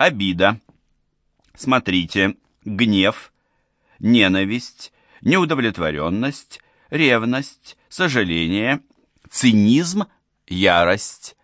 Обида. Смотрите, гнев, ненависть, неудовлетворенность, ревность, сожаление, цинизм, ярость,